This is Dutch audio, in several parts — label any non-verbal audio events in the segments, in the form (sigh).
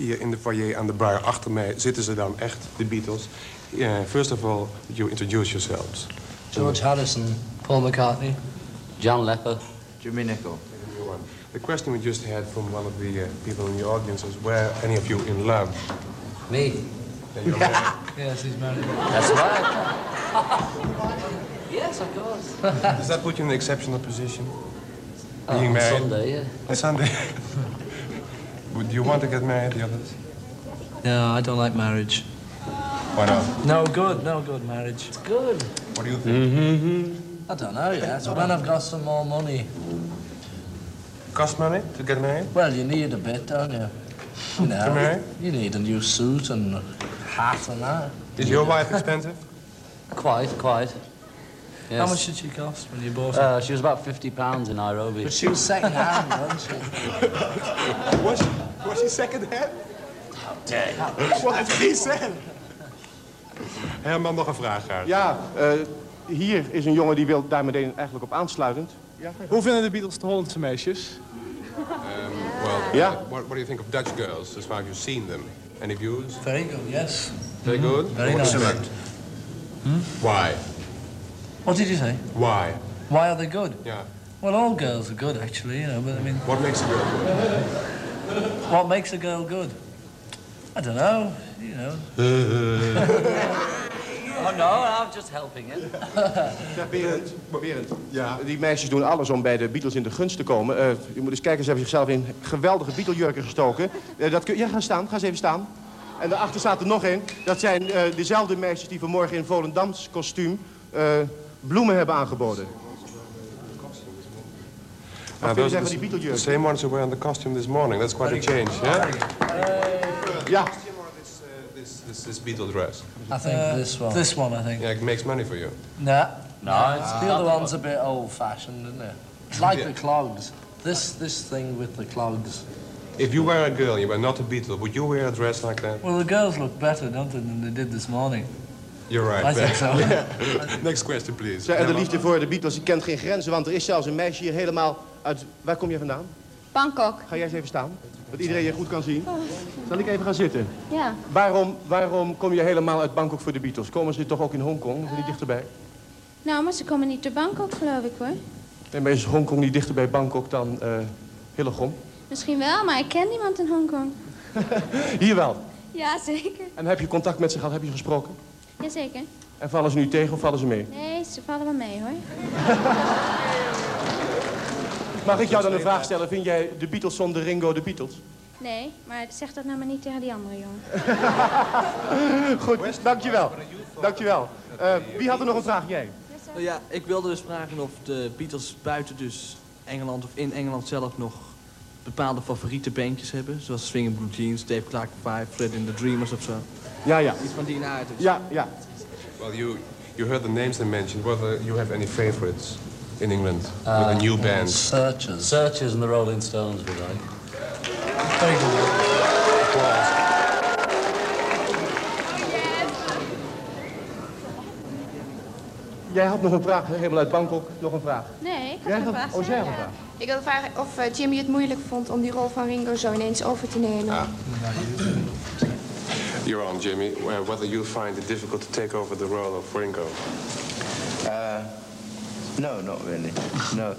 Hier in de foyer aan de bar achter mij zitten ze dan echt, de Beatles. Uh, first of all, you introduce yourselves. George Harrison, Paul McCartney, John Lepper, Jimmy Nicol. The question we just had from one of the uh, people in the audience is, were any of you in love? me. And you're married. (laughs) Yes, he's married. That's right. (laughs) yes, of course. Does that put you in an exceptional position? Oh, Being married? Sunday, yeah. On Sunday? (laughs) Would you want to get married, the others? No, I don't like marriage. Why not? No good, no good marriage. It's good. What do you think? I don't know yet. When I've got some more money. Cost money to get married? Well, you need a bit, don't you? You know, marry? you need a new suit and hat and that. Is your wife expensive? Quite, quite. Yes. How much did she cost when you bought her? Uh, she was about 50 pounds in Nairobi. But she was second hand, wasn't she? (laughs) Was she, was she second hand? What has he said? Herman, nog een vraag graag. Ja, eh, hier is een jongen die wil daar meteen eigenlijk op aansluitend. Hoe vinden de Beatles de Hollandse meisjes? Well, Yeah. what, what do you think of Dutch girls as far as you've seen them? Any views? Very good, yes. Very good? Very nice. Why? What did you say? Why? Why are they good? Yeah. Well, all girls are good, actually, you know, but I mean, What makes a girl good? What makes a girl good? I don't know, you know. (laughs) Oh, no, I'm just helping him. Zeg, Berend, Berend ja. die meisjes doen alles om bij de Beatles in de gunst te komen. Eh, je moet eens kijken, ze hebben zichzelf in geweldige Beatle-jurken gestoken. Eh, dat kun... Ja, ga staan, ga eens even staan. En daarachter staat er nog één. Dat zijn eh, dezelfde meisjes die vanmorgen in Volendams kostuum eh, bloemen hebben aangeboden. Wat kun je zeggen van die the same ones who were in the costume this morning. That's quite a change, yeah? Ja, This, this, this, this Beatle dress. I think this one. This one, I think. Yeah, it makes money for you. Nah. No, it's The other one's a bit old-fashioned, isn't it? It's like the clogs. This this thing with the clogs. If you were a girl, you were not a Beatle, would you wear a dress like that? Well, the girls look better, don't they, than they did this morning? You're right. I think so. (laughs) Next question, please. Zeg, en de liefde voor de Beatles die kent geen grenzen, want er is zelfs een meisje hier helemaal uit... Waar kom je vandaan? Bangkok, Ga jij eens even staan, dat iedereen je goed kan zien. Zal ik even gaan zitten? ja. Waarom, waarom kom je helemaal uit Bangkok voor de Beatles? Komen ze toch ook in Hongkong, of niet dichterbij? Nou, maar ze komen niet te Bangkok, geloof ik, hoor. En maar is Hongkong niet dichter bij Bangkok dan eh Hillegom? Misschien wel, maar ik ken niemand in Hongkong. (laughs) Hier wel. Ja, zeker. En heb je contact met ze gehad? Heb je gesproken? Jazeker. En vallen ze nu tegen of vallen ze mee? Nee, ze vallen wel mee, hoor. (laughs) Mag ik jou dan een vraag stellen? Vind jij de Beatles zonder Ringo de Beatles? Nee, maar zeg dat nou maar niet tegen die andere jongen. (laughs) Goed, dankjewel. Dankjewel. Eh wie had er nog een vraag? Jij? Nou ja, ik wilde dus vragen of de Beatles buiten dus Engeland of in Engeland zelf nog bepaalde favoriete bandjes hebben. Zoals Swinging Blue Jeans, Dave Clark 5, Fred in the Dreamers of zo. Ja, ja. Iets van die aard. dus. Ja, ja. Well, you, you heard the names they mentioned. Whether you have any favorites in England with Uh, a new band? Searchers. Searchers and the Rolling Stones we like. Very good. Jij had nog een vraag, helemaal uit Bangkok. Nog een vraag. Nee, ik had Jij had- vraag. oh, jij had een vraag. Ik wilde vragen of eh, Jimmy het moeilijk vond om die rol van Ringo zo ineens over te nemen. You're on, Jimmy. Whether you find it difficult to take over the role of Ringo. Uh, no, not really. No. (laughs)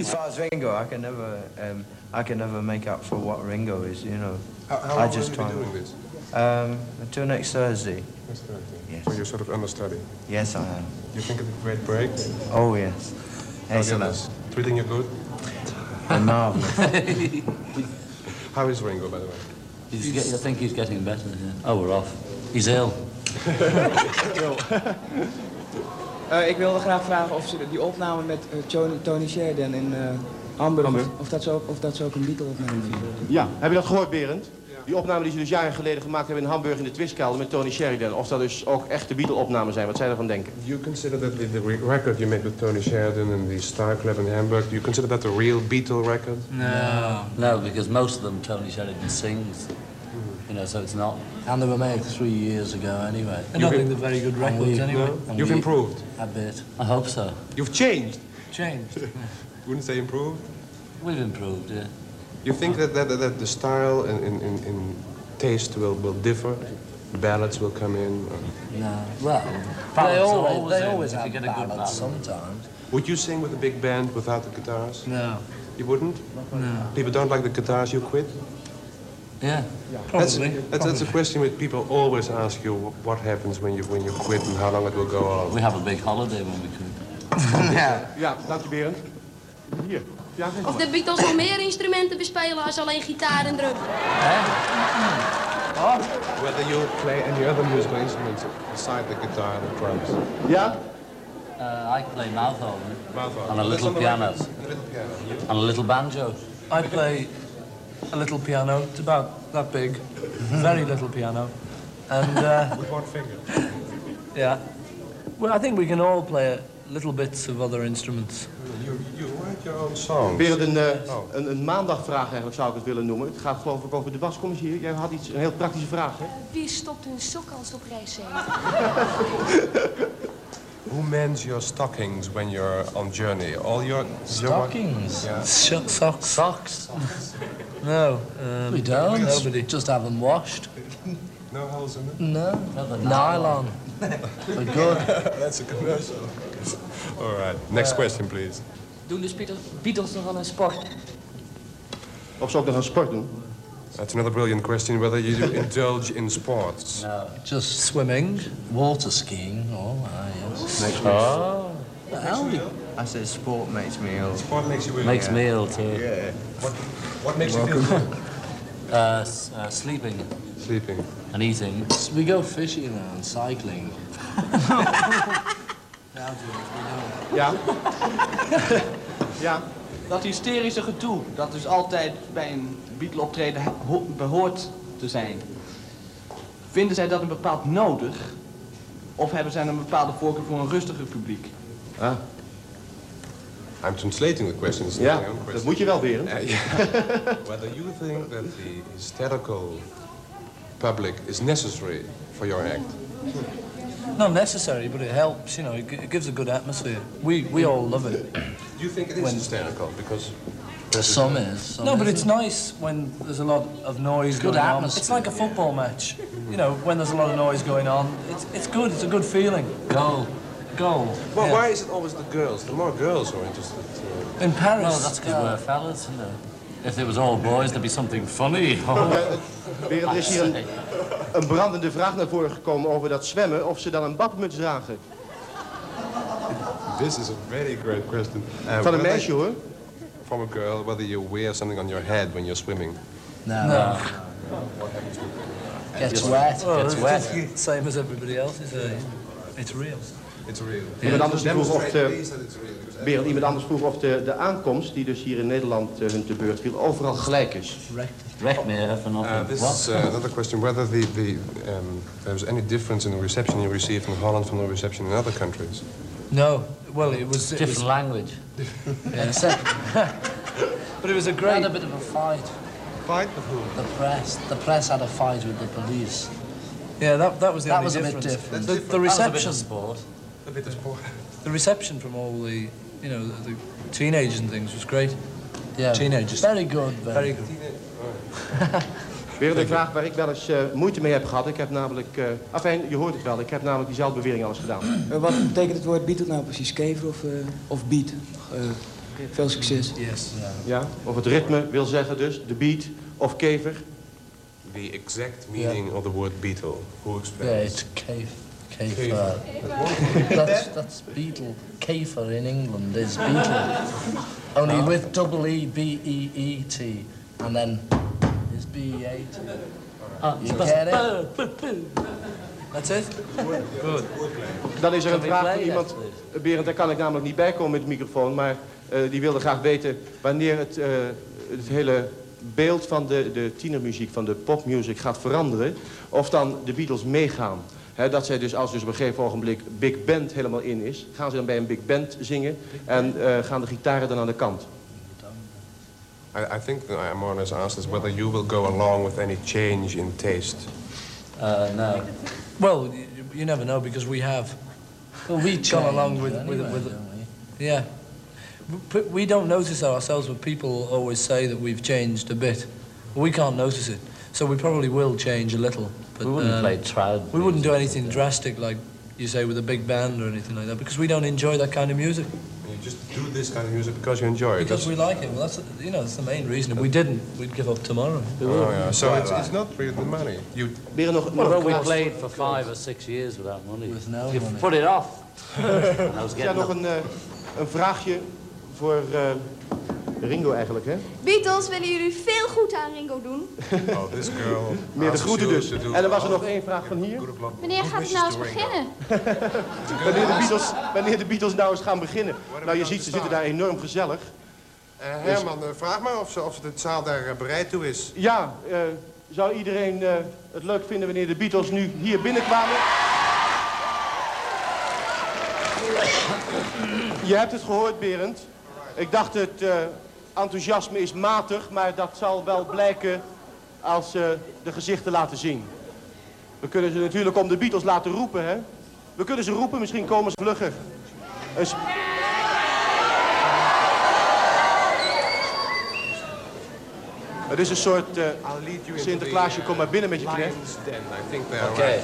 as far as Ringo, I can never, um, I can never make up for what Ringo is. You know. How, how I long just have you been try- doing this? Um, until next Thursday. That's Thursday. Yes. So you're sort of understudy. Yes, I am. You think it's a great break? Oh yes. How the Excellent. others? Treating you good? And marvelous. (laughs) (laughs) How is Ringo, by the way? He's get, I think he's getting better. Yeah. Oh, we're off. He's ill. Eh, ik wilde graag vragen of ze die opname met eh, Tony, Tony Sheridan in eh, Hamburg, Hamburg. Of, dat zo, of dat zo ook een Beatle-opname is. Ja, heb je dat gehoord, Berend? Die opname die ze dus jaren geleden gemaakt hebben in Hamburg in de Twistkelder met Tony Sheridan. Of dat dus ook echte Beatle-opnamen zijn, wat zij ervan denken. Do you consider that the, the re- record you made with Tony Sheridan and the Star Club in Hamburg, do you consider that a real Beatle record? No. No, because most of them Tony Sheridan sings. You know, so it's not. And they were made three years ago anyway. I don't think they're very good records anyway. And You've we- improved. A bit. I hope so. You've changed. Changed. (laughs) Wouldn't say improved. We've improved, yeah. You think that, that, that the style and in, in, in taste will, will differ? Ballads will come in? or- No. Well, they Ballads are always, always they always if you have get a good ballads ballad. sometimes. Would you sing with a big band without the guitars? No. You wouldn't? No. People don't like the guitars, you quit? Yeah, That's, probably. that's, that's a question that people always ask you wh- what happens when you, when you quit and how long it will go on. We have a big holiday when we quit. (laughs) Ja, ja dank je Berend. Hier. Ja, Of de Beatles nog meer instrumenten bespelen als alleen gitaar en drum. Whether you play any other musical instruments beside the guitar and the drums. Ja? Uh, I play mouth organ Mouth organ. and a little piano. A little piano. And a little banjo. I play a little piano. It's about that big. Very little piano. And, uh, (laughs) With one finger. yeah. Well, I think we can all play little bits of other instruments. You, you write your own songs. Berend, een, eh, Oh. een, een maandagvraag eigenlijk zou ik het willen noemen. Het gaat geloof ik over de wascommissie. hier. Jij had iets, een heel praktische vraag, hè? Wie stopt hun sok als op reis? (laughs) Who mends your stockings when you're on journey? All your Stockings? Yeah. Sh- (laughs) socks? Socks? No. Um, We don't. Nobody. Just have them washed. No holes in it. No. Another Nylon. We're good. (laughs) That's a commercial. (laughs) All right. Next question, please. Doen dus Beatles, Beatles nog aan een sport? Of ze ook nog aan sport doen? That's another brilliant question. Whether you indulge in sports. No. Just Swimming. water skiing. Oh, ah, yes. Makes me Oh. The hell we I said sport makes me ill. Sport makes you ill. Makes me ill too. Yeah. What, what makes you feel good? (laughs) Uh, uh, sleeping Sleeping. and eating. We go fishing now and cycling. (laughs) Ja? (laughs) ja? Dat hysterische gedoe, dat dus altijd bij een Beatle optreden ho- behoort te zijn. Vinden zij dat een bepaald nodig? Of hebben zij een bepaalde voorkeur voor een rustiger publiek? Ah, I'm translating the question. It's not ja, my own dat moet je wel, Berend. Uh, yeah. (laughs) Whether you think that the hysterical public is necessary for your act. Not necessary, but it helps. You know, it, it gives a good atmosphere. We we all love it. Do you think it is hysterical? Because there's Some is. Some No, but isn't. it's nice when there's a lot of noise Good going on. atmosphere, It's like a football match. You know, when there's a lot of noise going on, it's it's good. It's a good feeling. Goal. Goal. well, Yeah. why is it always the girls? The more girls who are interested. Uh, In Paris. Well, that's because we're fellas, you know. If it was all boys, there'd be something funny. (laughs) Berend, er is hier een, een brandende vraag naar voren gekomen over dat zwemmen. Of ze dan een badmuts dragen. this is a very great question. Uh, Van een whether- meisje, hoor. From a girl, whether you wear something on your head when you're swimming. No. No. Gets wet. Well, Gets it's wet. just same as everybody else is saying. It's real. It's real. Iemand anders vroeg of de, Berend, iemand anders vroeg of de, de aankomst, die dus hier in Nederland eh, hun te beurt viel, overal gelijk is. Wreck me for nothing. Uh, this is uh, another question: whether the, the um, there's any difference in the reception you received in Holland from the reception in other countries. No. Well, it was. It Different was language. (laughs) Except but it was a we great. had a bit of a fight. Fight with whom? The press. The press had a fight with the police. Yeah, that that was the That only was a bit difference. different. The, the That was a bit reception. A bit of sport. The reception from all the, you know, the, the teenagers and things was great. Yeah. Teenagers. Very good. Very good. (laughs) Weer een vraag waar ik wel eens eh, moeite mee heb gehad. Ik heb namelijk, eh afijn, je hoort het wel, ik heb namelijk diezelfde bewering al eens gedaan. (clears throat) Eh, wat betekent het woord Beatle nou precies? Kever of, eh, of beat? Eh, veel succes. Yes. Ja? Of het ritme wil zeggen dus, de beat of kever. The exact meaning of the word beetle. Who explains? Yeah, it's cave. Cafer. that's that's beetle. Cafer in England is beetle. Only with double E B E E T, and then is B E A T. You get it? That's it. Good. Dan is er een vraag van iemand, eh, Berend, daar kan ik namelijk niet bij komen met de microfoon, maar eh, die wilde graag weten wanneer het, eh, het hele beeld van de, de tienermuziek, van de popmuziek gaat veranderen. Of dan de Beatles meegaan. Hè, dat zij dus als dus op een gegeven ogenblik Big Band helemaal in is, gaan ze dan bij een Big Band zingen en eh, gaan de gitaren dan aan de kant. I, I think that more or less asked is whether you will go along with any change in taste. Uh, no. Well, you, you never know because we have Well, we gone along with with, with yeah. We don't notice ourselves, but people always say that we've changed a bit. We can't notice it, so we probably will change a little. But We wouldn't um, play trad. We wouldn't do anything drastic like you say with a big band or anything like that because we don't enjoy that kind of music. You just do this kind of music because you enjoy it. Because That's- we like it. Well, that's you know that's the main reason. If we didn't, we'd give up tomorrow. Oh, yeah. So it's, it's not really the money. You Weer nog, What nog about we played for five or six years without money? With no you money. put it off. (laughs) I was Ja, getting nog up. een, eh, een vraagje voor eh, Ringo eigenlijk, hè? Beatles, willen jullie veel goed aan Ringo doen? Oh, this girl. (laughs) Meer de groeten dus. En er was er nog één vraag van hier. Wanneer gaat het nou eens beginnen? (laughs) Wanneer de, Beatles, wanneer de Beatles nou eens gaan beginnen. Nou, je ziet, ze zitten daar enorm gezellig. Eh, Herman, eh, vraag maar of, ze, of de zaal daar eh, bereid toe is. Ja, eh, zou iedereen eh, het leuk vinden wanneer de Beatles nu hier binnenkwamen? Je hebt het gehoord, Berend. Ik dacht het eh, enthousiasme is matig, maar dat zal wel blijken als ze de gezichten laten zien. We kunnen ze natuurlijk om de Beatles laten roepen, hè? We kunnen ze roepen, misschien komen ze vlugger. Een sp- Het is een soort eh, Sinterklaasje, kom maar binnen met je knecht. Think they're Okay.